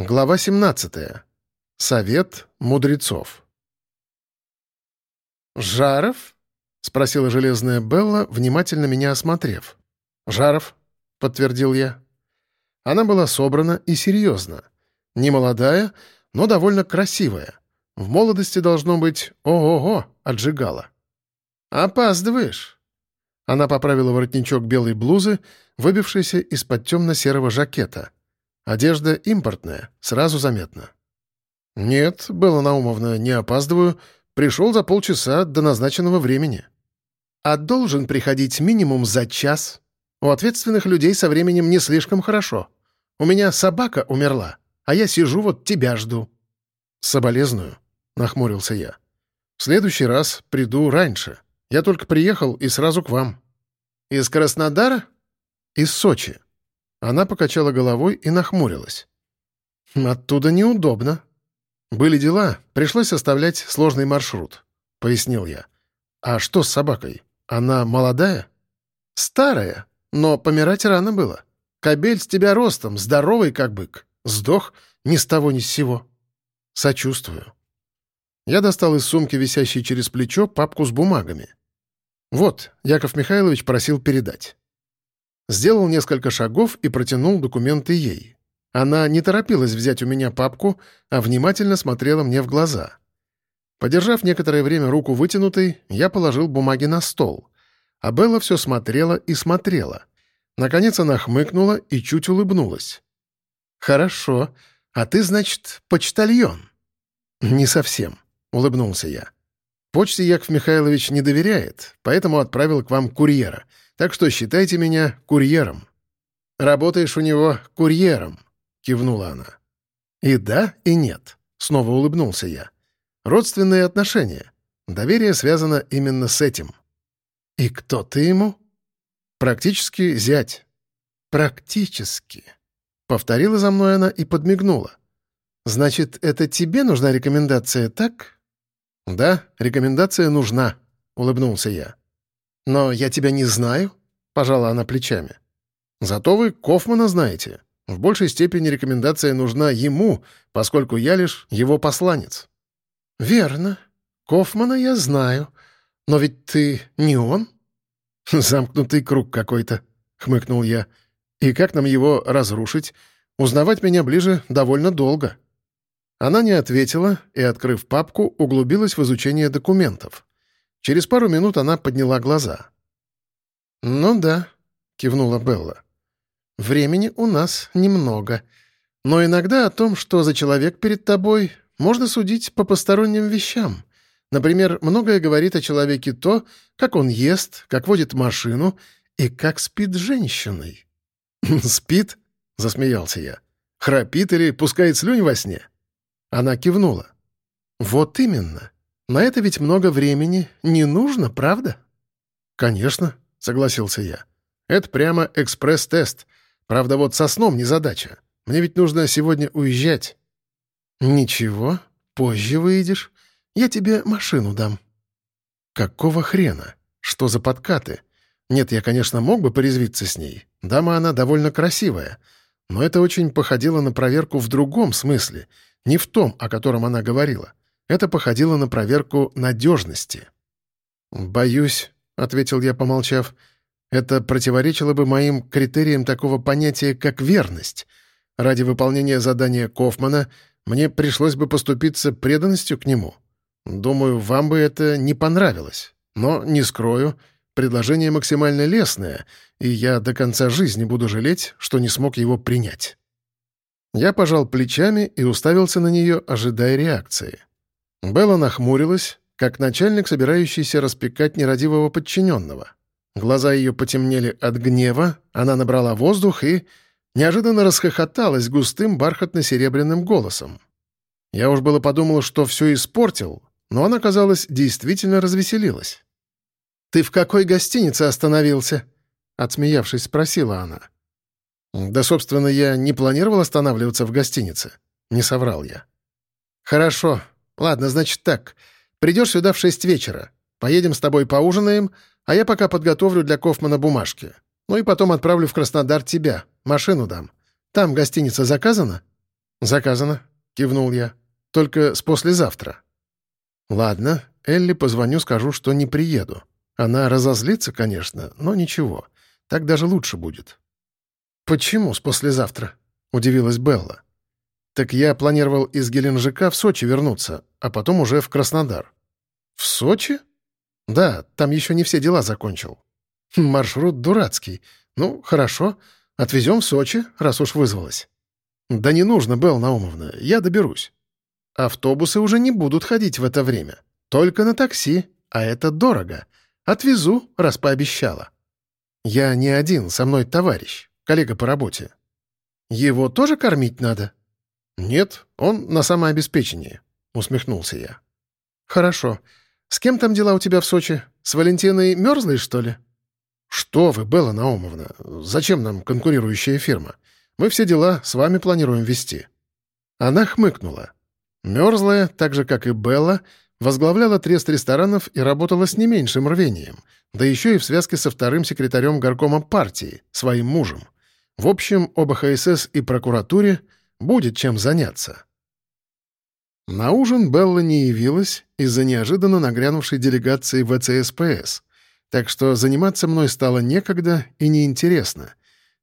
Глава 17. Совет мудрецов. «Жаров?» — спросила железная Белла, внимательно меня осмотрев. «Жаров», — подтвердил я. Она была собрана и серьезна. Не молодая, но довольно красивая. В молодости должно быть «ого-го» отжигала. «Опаздываешь». Она поправила воротничок белой блузы, выбившийся из-под темно-серого жакета — Одежда импортная, сразу заметно. «Нет, Белла Наумовна, не опаздываю. Пришел за полчаса до назначенного времени». «А должен приходить минимум за час. У ответственных людей со временем не слишком хорошо. У меня собака умерла, а я сижу вот тебя жду». «Соболезную», — нахмурился я. «В следующий раз приду раньше. Я только приехал и сразу к вам». «Из Краснодара?» «Из Сочи». Она покачала головой и нахмурилась. «Оттуда неудобно». «Были дела, пришлось оставлять сложный маршрут», — пояснил я. «А что с собакой? Она молодая?» «Старая, но помирать рано было. Кобель с тебя ростом, здоровый как бык. Сдох ни с того ни с сего». «Сочувствую». Я достал из сумки, висящей через плечо, папку с бумагами. «Вот, Яков Михайлович просил передать». Сделал несколько шагов и протянул документы ей. Она не торопилась взять у меня папку, а внимательно смотрела мне в глаза. Подержав некоторое время руку вытянутой, я положил бумаги на стол. А Белла все смотрела и смотрела. Наконец она хмыкнула и чуть улыбнулась. «Хорошо. А ты, значит, почтальон?» «Не совсем», — улыбнулся я. «Почте Яков Михайлович не доверяет, поэтому отправил к вам курьера — так что считайте меня курьером». «Работаешь у него курьером», — кивнула она. «И да, и нет», — снова улыбнулся я. «Родственные отношения. Доверие связано именно с этим». «И кто ты ему?» «Практически зять». «Практически», — повторила за мной она и подмигнула. «Значит, это тебе нужна рекомендация, так?» «Да, рекомендация нужна», — улыбнулся я. «Но я тебя не знаю», — пожала она плечами. «Зато вы Кофмана знаете. В большей степени рекомендация нужна ему, поскольку я лишь его посланец». «Верно. Кофмана я знаю. Но ведь ты не он?» «Замкнутый круг какой-то», — хмыкнул я. «И как нам его разрушить? Узнавать меня ближе довольно долго». Она не ответила и, открыв папку, углубилась в изучение документов. Через пару минут она подняла глаза. «Ну да», — кивнула Белла. «Времени у нас немного. Но иногда о том, что за человек перед тобой, можно судить по посторонним вещам. Например, многое говорит о человеке то, как он ест, как водит машину и как спит женщиной». «Спит?» — засмеялся я. «Храпит или пускает слюнь во сне?» Она кивнула. «Вот именно. На это ведь много времени не нужно, правда?» «Конечно», — согласился я. «Это прямо экспресс-тест. Правда, вот со сном не задача. Мне ведь нужно сегодня уезжать». «Ничего, позже выйдешь. Я тебе машину дам». «Какого хрена? Что за подкаты? Нет, я, конечно, мог бы порезвиться с ней. Дама она довольно красивая. Но это очень походило на проверку в другом смысле, не в том, о котором она говорила. Это походило на проверку надежности. «Боюсь», — ответил я, помолчав, — «это противоречило бы моим критериям такого понятия, как верность. Ради выполнения задания Кофмана мне пришлось бы поступиться преданностью к нему. Думаю, вам бы это не понравилось. Но, не скрою, предложение максимально лестное, и я до конца жизни буду жалеть, что не смог его принять». Я пожал плечами и уставился на нее, ожидая реакции. Белла нахмурилась, как начальник, собирающийся распекать нерадивого подчиненного. Глаза ее потемнели от гнева, она набрала воздух и неожиданно расхохоталась густым бархатно-серебряным голосом. Я уж было подумал, что все испортил, но она, казалось, действительно развеселилась. «Ты в какой гостинице остановился?» — отсмеявшись, спросила она. «Да, собственно, я не планировал останавливаться в гостинице», — не соврал я. «Хорошо, «Ладно, значит так. Придешь сюда в шесть вечера. Поедем с тобой поужинаем, а я пока подготовлю для Кофмана бумажки. Ну и потом отправлю в Краснодар тебя. Машину дам. Там гостиница заказана?» «Заказано», — кивнул я. «Только с послезавтра». «Ладно, Элли позвоню, скажу, что не приеду. Она разозлится, конечно, но ничего. Так даже лучше будет». «Почему с послезавтра?» — удивилась Белла. «Так я планировал из Геленджика в Сочи вернуться, а потом уже в Краснодар». «В Сочи?» «Да, там еще не все дела закончил». «Маршрут дурацкий. Ну, хорошо. Отвезем в Сочи, раз уж вызвалась». «Да не нужно, Белла Наумовна, я доберусь». «Автобусы уже не будут ходить в это время. Только на такси, а это дорого. Отвезу, раз пообещала». «Я не один, со мной товарищ, коллега по работе». «Его тоже кормить надо?» «Нет, он на самообеспечении», — усмехнулся я. «Хорошо. С кем там дела у тебя в Сочи? С Валентиной Мерзлой, что ли?» «Что вы, Белла Наумовна, зачем нам конкурирующая фирма? Мы все дела с вами планируем вести». Она хмыкнула. Мерзлая, так же, как и Белла, возглавляла трест ресторанов и работала с не меньшим рвением, да еще и в связке со вторым секретарем горкома партии, своим мужем. В общем, об ХСС и прокуратуре будет чем заняться. На ужин Белла не явилась из-за неожиданно нагрянувшей делегации ВЦСПС, так что заниматься мной стало некогда и неинтересно.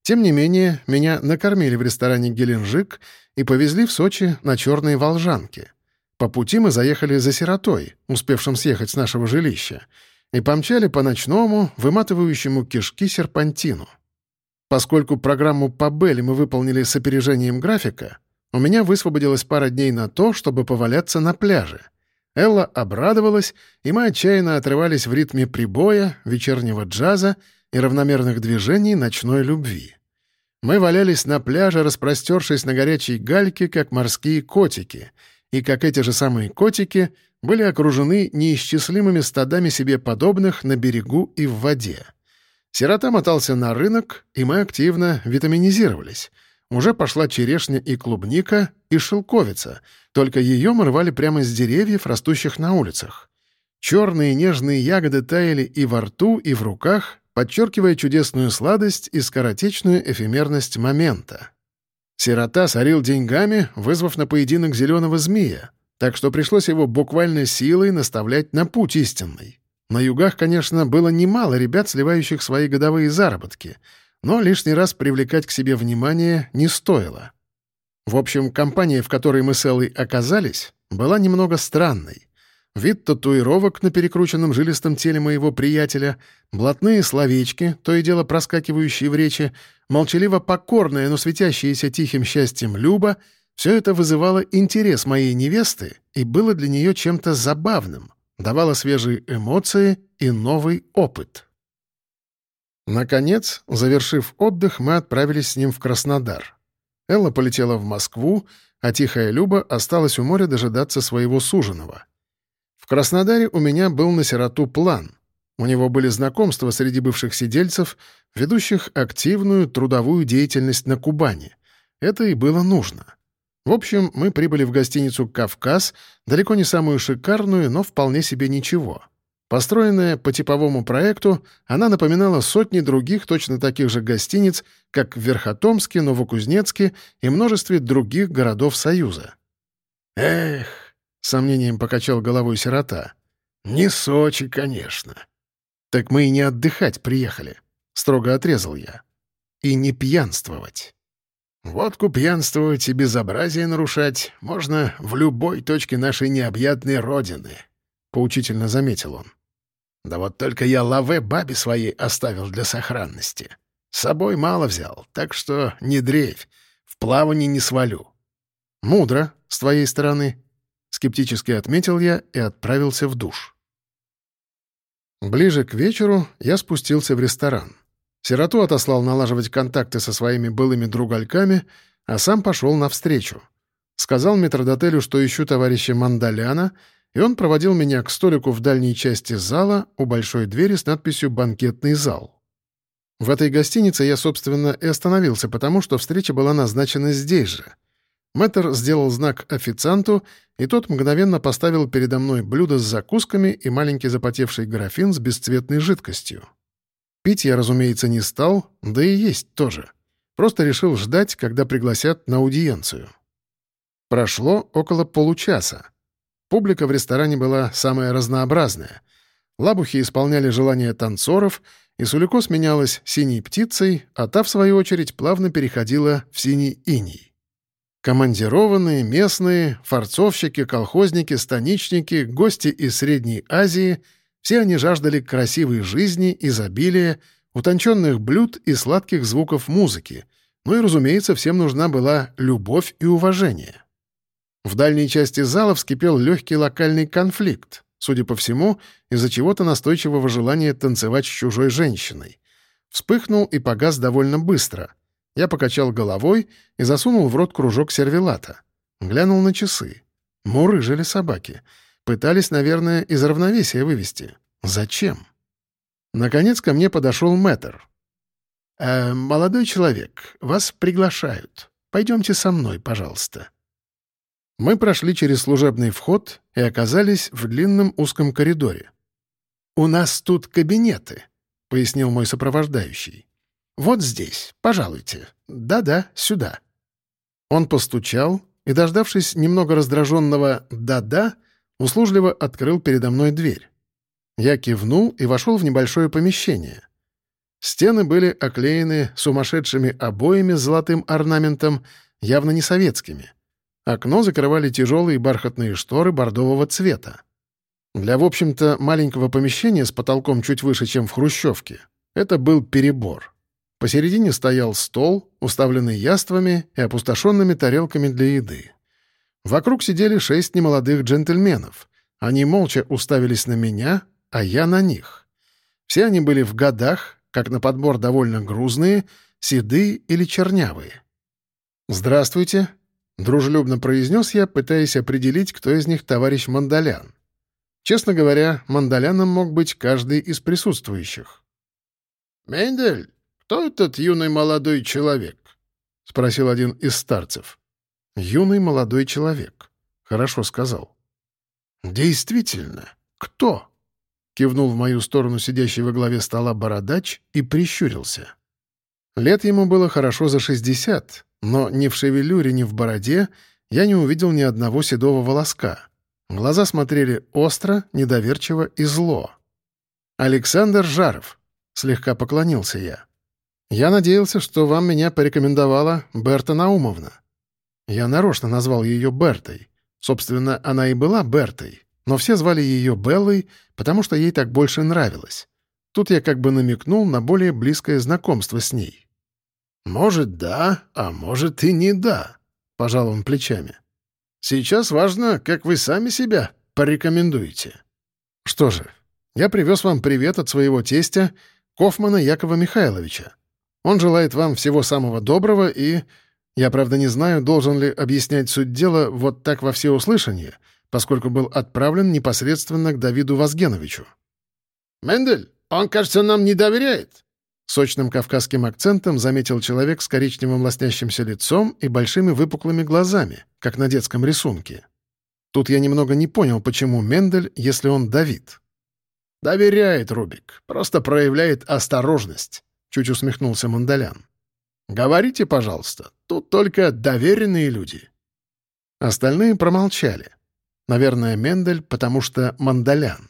Тем не менее, меня накормили в ресторане «Геленджик» и повезли в Сочи на черные волжанки. По пути мы заехали за сиротой, успевшим съехать с нашего жилища, и помчали по ночному, выматывающему кишки серпантину. Поскольку программу по Белли мы выполнили с опережением графика, у меня высвободилась пара дней на то, чтобы поваляться на пляже — Элла обрадовалась, и мы отчаянно отрывались в ритме прибоя, вечернего джаза и равномерных движений ночной любви. Мы валялись на пляже, распростершись на горячей гальке, как морские котики, и, как эти же самые котики, были окружены неисчислимыми стадами себе подобных на берегу и в воде. Сирота мотался на рынок, и мы активно витаминизировались — уже пошла черешня и клубника, и шелковица, только ее мы рвали прямо с деревьев, растущих на улицах. Черные нежные ягоды таяли и во рту, и в руках, подчеркивая чудесную сладость и скоротечную эфемерность момента. Сирота сорил деньгами, вызвав на поединок зеленого змея, так что пришлось его буквально силой наставлять на путь истинный. На югах, конечно, было немало ребят, сливающих свои годовые заработки — но лишний раз привлекать к себе внимание не стоило. В общем, компания, в которой мы с Эллой оказались, была немного странной. Вид татуировок на перекрученном жилистом теле моего приятеля, блатные словечки, то и дело проскакивающие в речи, молчаливо покорная, но светящаяся тихим счастьем Люба — все это вызывало интерес моей невесты и было для нее чем-то забавным, давало свежие эмоции и новый опыт. Наконец, завершив отдых, мы отправились с ним в Краснодар. Элла полетела в Москву, а тихая Люба осталась у моря дожидаться своего суженого. В Краснодаре у меня был на сироту план. У него были знакомства среди бывших сидельцев, ведущих активную трудовую деятельность на Кубани. Это и было нужно. В общем, мы прибыли в гостиницу «Кавказ», далеко не самую шикарную, но вполне себе ничего — Построенная по типовому проекту, она напоминала сотни других точно таких же гостиниц, как в Верхотомске, Новокузнецке и множестве других городов Союза. «Эх!» — сомнением покачал головой сирота. «Не Сочи, конечно». «Так мы и не отдыхать приехали», — строго отрезал я. «И не пьянствовать». «Водку пьянствовать и безобразие нарушать можно в любой точке нашей необъятной родины», — поучительно заметил он. Да вот только я лаве бабе своей оставил для сохранности. С собой мало взял, так что не дрейфь, в плавании не свалю. Мудро, с твоей стороны, — скептически отметил я и отправился в душ. Ближе к вечеру я спустился в ресторан. Сироту отослал налаживать контакты со своими былыми другальками, а сам пошел навстречу. Сказал метродотелю, что ищу товарища Мандаляна — и он проводил меня к столику в дальней части зала у большой двери с надписью «Банкетный зал». В этой гостинице я, собственно, и остановился, потому что встреча была назначена здесь же. Мэтр сделал знак официанту, и тот мгновенно поставил передо мной блюдо с закусками и маленький запотевший графин с бесцветной жидкостью. Пить я, разумеется, не стал, да и есть тоже. Просто решил ждать, когда пригласят на аудиенцию. Прошло около получаса. Публика в ресторане была самая разнообразная. Лабухи исполняли желания танцоров, и Сулико сменялась синей птицей, а та, в свою очередь, плавно переходила в синий иней. Командированные, местные, форцовщики, колхозники, станичники, гости из Средней Азии — все они жаждали красивой жизни, изобилия, утонченных блюд и сладких звуков музыки, ну и, разумеется, всем нужна была любовь и уважение. В дальней части зала вскипел легкий локальный конфликт, судя по всему, из-за чего-то настойчивого желания танцевать с чужой женщиной. Вспыхнул и погас довольно быстро. Я покачал головой и засунул в рот кружок сервелата. Глянул на часы. Мурыжили собаки — Пытались, наверное, из равновесия вывести. Зачем? Наконец ко мне подошел мэтр. «Э, «Молодой человек, вас приглашают. Пойдемте со мной, пожалуйста». Мы прошли через служебный вход и оказались в длинном узком коридоре. «У нас тут кабинеты», — пояснил мой сопровождающий. «Вот здесь, пожалуйте. Да-да, сюда». Он постучал и, дождавшись немного раздраженного «да-да», услужливо открыл передо мной дверь. Я кивнул и вошел в небольшое помещение. Стены были оклеены сумасшедшими обоями с золотым орнаментом, явно не советскими. Окно закрывали тяжелые бархатные шторы бордового цвета. Для, в общем-то, маленького помещения с потолком чуть выше, чем в хрущевке, это был перебор. Посередине стоял стол, уставленный яствами и опустошенными тарелками для еды. Вокруг сидели шесть немолодых джентльменов. Они молча уставились на меня, а я на них. Все они были в годах, как на подбор довольно грузные, седые или чернявые. «Здравствуйте», — дружелюбно произнес я, пытаясь определить, кто из них товарищ Мандалян. Честно говоря, Мандаляном мог быть каждый из присутствующих. «Мендель, кто этот юный молодой человек?» — спросил один из старцев. Юный молодой человек. Хорошо сказал. «Действительно, кто?» Кивнул в мою сторону сидящий во главе стола бородач и прищурился. Лет ему было хорошо за шестьдесят, но ни в шевелюре, ни в бороде я не увидел ни одного седого волоска. Глаза смотрели остро, недоверчиво и зло. «Александр Жаров», — слегка поклонился я. «Я надеялся, что вам меня порекомендовала Берта Наумовна». Я нарочно назвал ее Бертой. Собственно, она и была Бертой, но все звали ее Беллой, потому что ей так больше нравилось. Тут я как бы намекнул на более близкое знакомство с ней. «Может, да, а может и не да», — пожал он плечами. «Сейчас важно, как вы сами себя порекомендуете». «Что же, я привез вам привет от своего тестя, Кофмана Якова Михайловича. Он желает вам всего самого доброго и я, правда, не знаю, должен ли объяснять суть дела вот так во всеуслышание, поскольку был отправлен непосредственно к Давиду Вазгеновичу. «Мендель, он, кажется, нам не доверяет», Сочным кавказским акцентом заметил человек с коричневым лоснящимся лицом и большими выпуклыми глазами, как на детском рисунке. Тут я немного не понял, почему Мендель, если он Давид. «Доверяет, Рубик, просто проявляет осторожность», — чуть усмехнулся Мандалян. «Говорите, пожалуйста, тут только доверенные люди». Остальные промолчали. Наверное, Мендель, потому что Мандалян.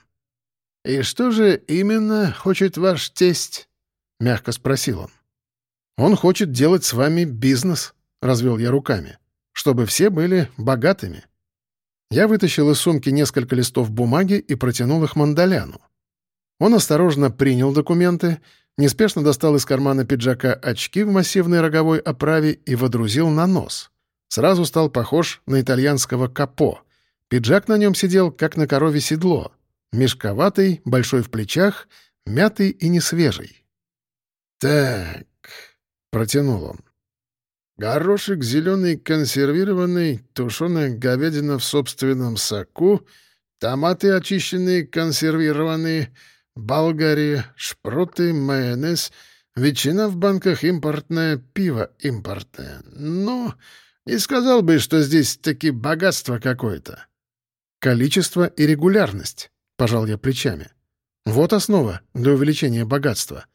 «И что же именно хочет ваш тесть?» — мягко спросил он. «Он хочет делать с вами бизнес», — развел я руками, «чтобы все были богатыми». Я вытащил из сумки несколько листов бумаги и протянул их Мандаляну. Он осторожно принял документы неспешно достал из кармана пиджака очки в массивной роговой оправе и водрузил на нос. Сразу стал похож на итальянского капо. Пиджак на нем сидел, как на корове седло. Мешковатый, большой в плечах, мятый и несвежий. «Так», — протянул он. «Горошек зеленый консервированный, тушеная говядина в собственном соку, томаты очищенные консервированные, Болгария, шпроты, майонез, ветчина в банках импортное, пиво импортное. Ну, не сказал бы, что здесь таки богатство какое-то. Количество и регулярность, пожал я плечами. Вот основа для увеличения богатства.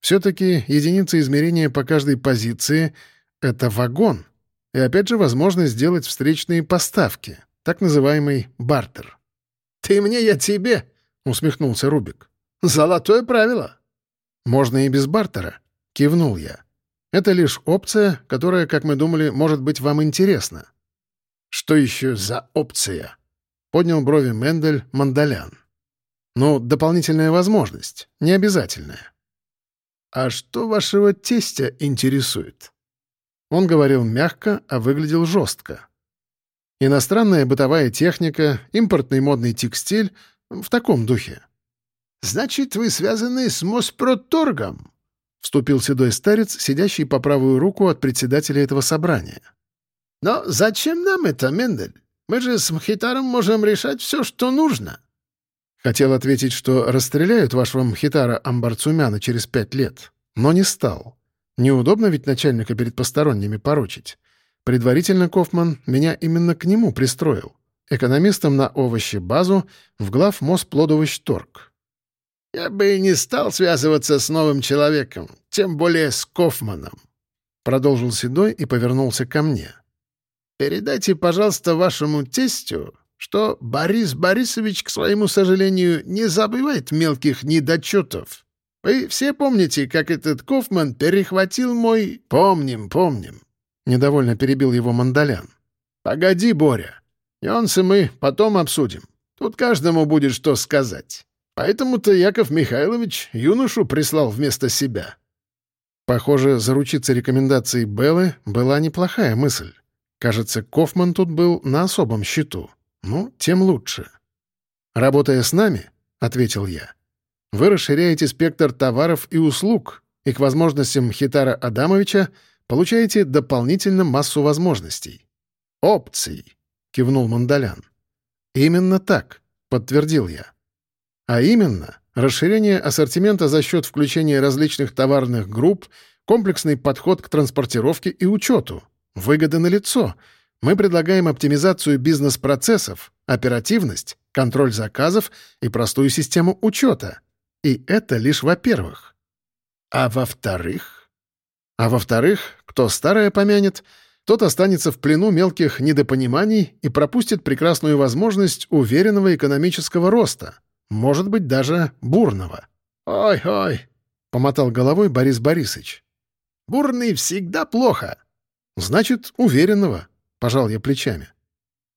Все-таки единица измерения по каждой позиции — это вагон. и опять же возможность сделать встречные поставки, так называемый бартер. «Ты мне, я тебе!» — усмехнулся Рубик. «Золотое правило!» «Можно и без бартера», — кивнул я. «Это лишь опция, которая, как мы думали, может быть вам интересна». «Что еще за опция?» — поднял брови Мендель Мандалян. «Ну, дополнительная возможность, не обязательная». «А что вашего тестя интересует?» Он говорил мягко, а выглядел жестко. Иностранная бытовая техника, импортный модный текстиль — в таком духе. «Значит, вы связаны с Моспроторгом?» — вступил седой старец, сидящий по правую руку от председателя этого собрания. «Но зачем нам это, Мендель? Мы же с Мхитаром можем решать все, что нужно». Хотел ответить, что расстреляют вашего Мхитара Амбарцумяна через пять лет, но не стал. Неудобно ведь начальника перед посторонними поручить. Предварительно Кофман меня именно к нему пристроил. Экономистом на овощи-базу в глав Мосплодовощторг. «Я бы и не стал связываться с новым человеком, тем более с Кофманом», — продолжил Седой и повернулся ко мне. «Передайте, пожалуйста, вашему тестю, что Борис Борисович, к своему сожалению, не забывает мелких недочетов. Вы все помните, как этот Кофман перехватил мой... Помним, помним. Недовольно перебил его Мандалян. Погоди, Боря. Нюансы мы потом обсудим. Тут каждому будет что сказать. Поэтому-то Яков Михайлович юношу прислал вместо себя. Похоже, заручиться рекомендацией Беллы была неплохая мысль. Кажется, Кофман тут был на особом счету. Ну, тем лучше. «Работая с нами», — ответил я, — «вы расширяете спектр товаров и услуг, и к возможностям Хитара Адамовича получаете дополнительно массу возможностей». «Опций», — кивнул Мандалян. «Именно так», — подтвердил я. «А именно, расширение ассортимента за счет включения различных товарных групп, комплексный подход к транспортировке и учету, выгоды на лицо — мы предлагаем оптимизацию бизнес-процессов, оперативность, контроль заказов и простую систему учета. И это лишь во-первых. А во-вторых? А во-вторых, кто старое помянет, тот останется в плену мелких недопониманий и пропустит прекрасную возможность уверенного экономического роста, может быть, даже бурного. «Ой-ой», — помотал головой Борис Борисович. «Бурный всегда плохо». «Значит, уверенного», Пожал я плечами.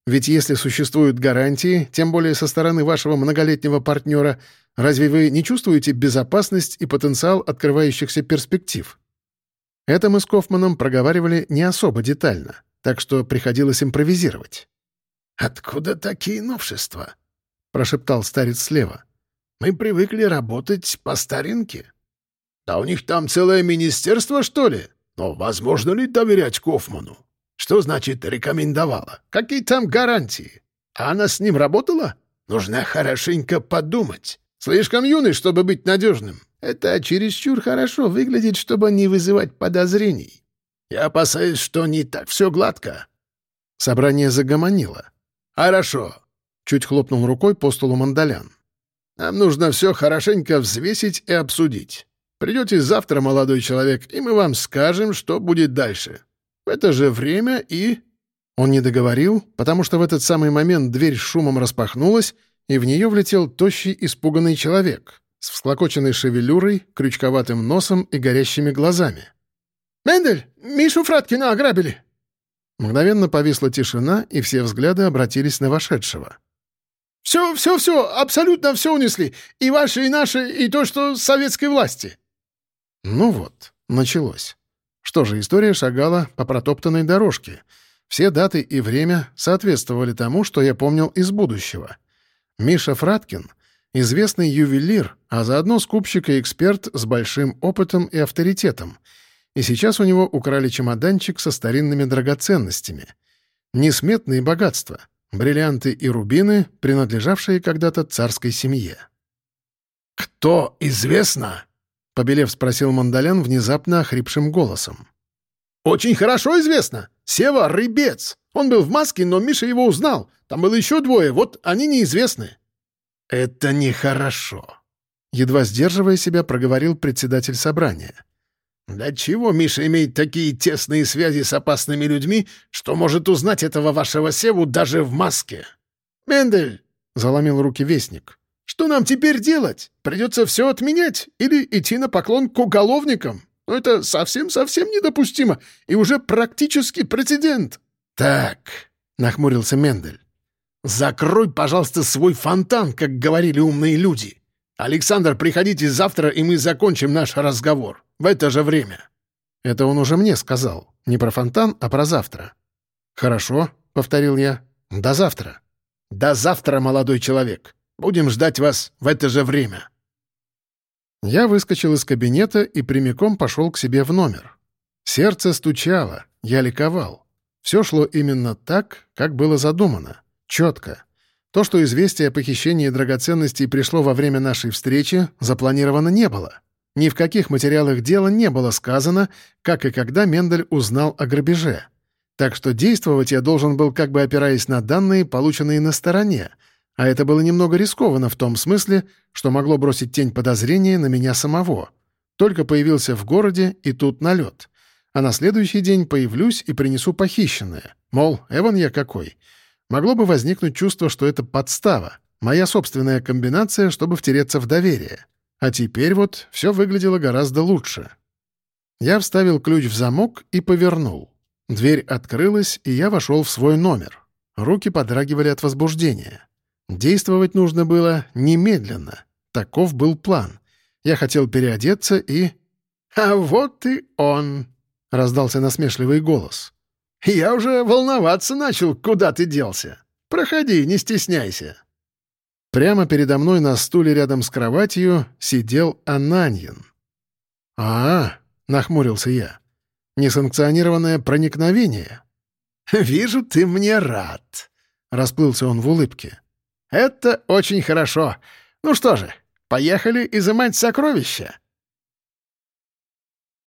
Ведь если существуют гарантии, тем более со стороны вашего многолетнего партнера, разве вы не чувствуете безопасность и потенциал открывающихся перспектив? Это мы с Кофманом проговаривали не особо детально, так что приходилось импровизировать. «Откуда такие новшества?» — прошептал старец слева. «Мы привыкли работать по старинке». «Да у них там целое министерство, что ли? Но возможно ли доверять Кофману?» Что значит «рекомендовала»? Какие там гарантии? А она с ним работала? Нужно хорошенько подумать. Слишком юный, чтобы быть надежным. Это чересчур хорошо выглядит, чтобы не вызывать подозрений. Я опасаюсь, что не так все гладко. Собрание загомонило. «Хорошо», — чуть хлопнул рукой по столу Мандалян. «Нам нужно все хорошенько взвесить и обсудить. Придете завтра, молодой человек, и мы вам скажем, что будет дальше. В это же время и...» Он не договорил, потому что в этот самый момент дверь шумом распахнулась, и в нее влетел тощий испуганный человек с всклокоченной шевелюрой, крючковатым носом и горящими глазами. «Мендель, Мишу Фраткина ограбили!» Мгновенно повисла тишина, и все взгляды обратились на вошедшего. «Все, все, все, абсолютно все унесли. И ваши, и наши, и то, что советской власти». Ну вот, началось. Что же, история шагала по протоптанной дорожке. Все даты и время соответствовали тому, что я помнил из будущего. Миша Фраткин — известный ювелир, а заодно скупщик и эксперт с большим опытом и авторитетом. И сейчас у него украли чемоданчик со старинными драгоценностями. Несметные богатства, бриллианты и рубины, принадлежавшие когда-то царской семье. «Кто известно?» Побелев спросил Мандалян внезапно охрипшим голосом. «Очень хорошо известно. Сева — рыбец. Он был в маске, но Миша его узнал. Там было еще двое, вот они неизвестны». «Это нехорошо», — едва сдерживая себя, проговорил председатель собрания. Для чего Миша имеет такие тесные связи с опасными людьми, что может узнать этого вашего Севу даже в маске? «Мендель!» — заломил руки вестник. «Что нам теперь делать? Придется все отменять или идти на поклон к уголовникам? Но ну, это совсем-совсем недопустимо и уже практически прецедент». «Так», — нахмурился Мендель, — «закрой, пожалуйста, свой фонтан, как говорили умные люди. Александр, приходите завтра, и мы закончим наш разговор. В это же время». Это он уже мне сказал. Не про фонтан, а про завтра. «Хорошо», — повторил я. «До завтра». «До завтра, молодой человек. Будем ждать вас в это же время». Я выскочил из кабинета и прямиком пошел к себе в номер. Сердце стучало, я ликовал. Все шло именно так, как было задумано. Четко. То, что известие о похищении драгоценностей пришло во время нашей встречи, запланировано не было. Ни в каких материалах дела не было сказано, как и когда Мендель узнал о грабеже. Так что действовать я должен был как бы опираясь на данные, полученные на стороне, а это было немного рискованно в том смысле, что могло бросить тень подозрения на меня самого. Только появился в городе, и тут налет. А на следующий день появлюсь и принесу похищенное. Мол, Эван я какой. Могло бы возникнуть чувство, что это подстава, моя собственная комбинация, чтобы втереться в доверие. А теперь вот все выглядело гораздо лучше. Я вставил ключ в замок и повернул. Дверь открылась, и я вошел в свой номер. Руки подрагивали от возбуждения. Действовать нужно было немедленно. Таков был план. Я хотел переодеться и... «А вот и он!» — раздался насмешливый голос. «Я уже волноваться начал, куда ты делся. Проходи, не стесняйся». Прямо передо мной на стуле рядом с кроватью сидел Ананьин. «А, нахмурился я, — несанкционированное проникновение». «Вижу, ты мне рад», — расплылся он в улыбке. «Это очень хорошо. Ну что же, поехали изымать сокровища.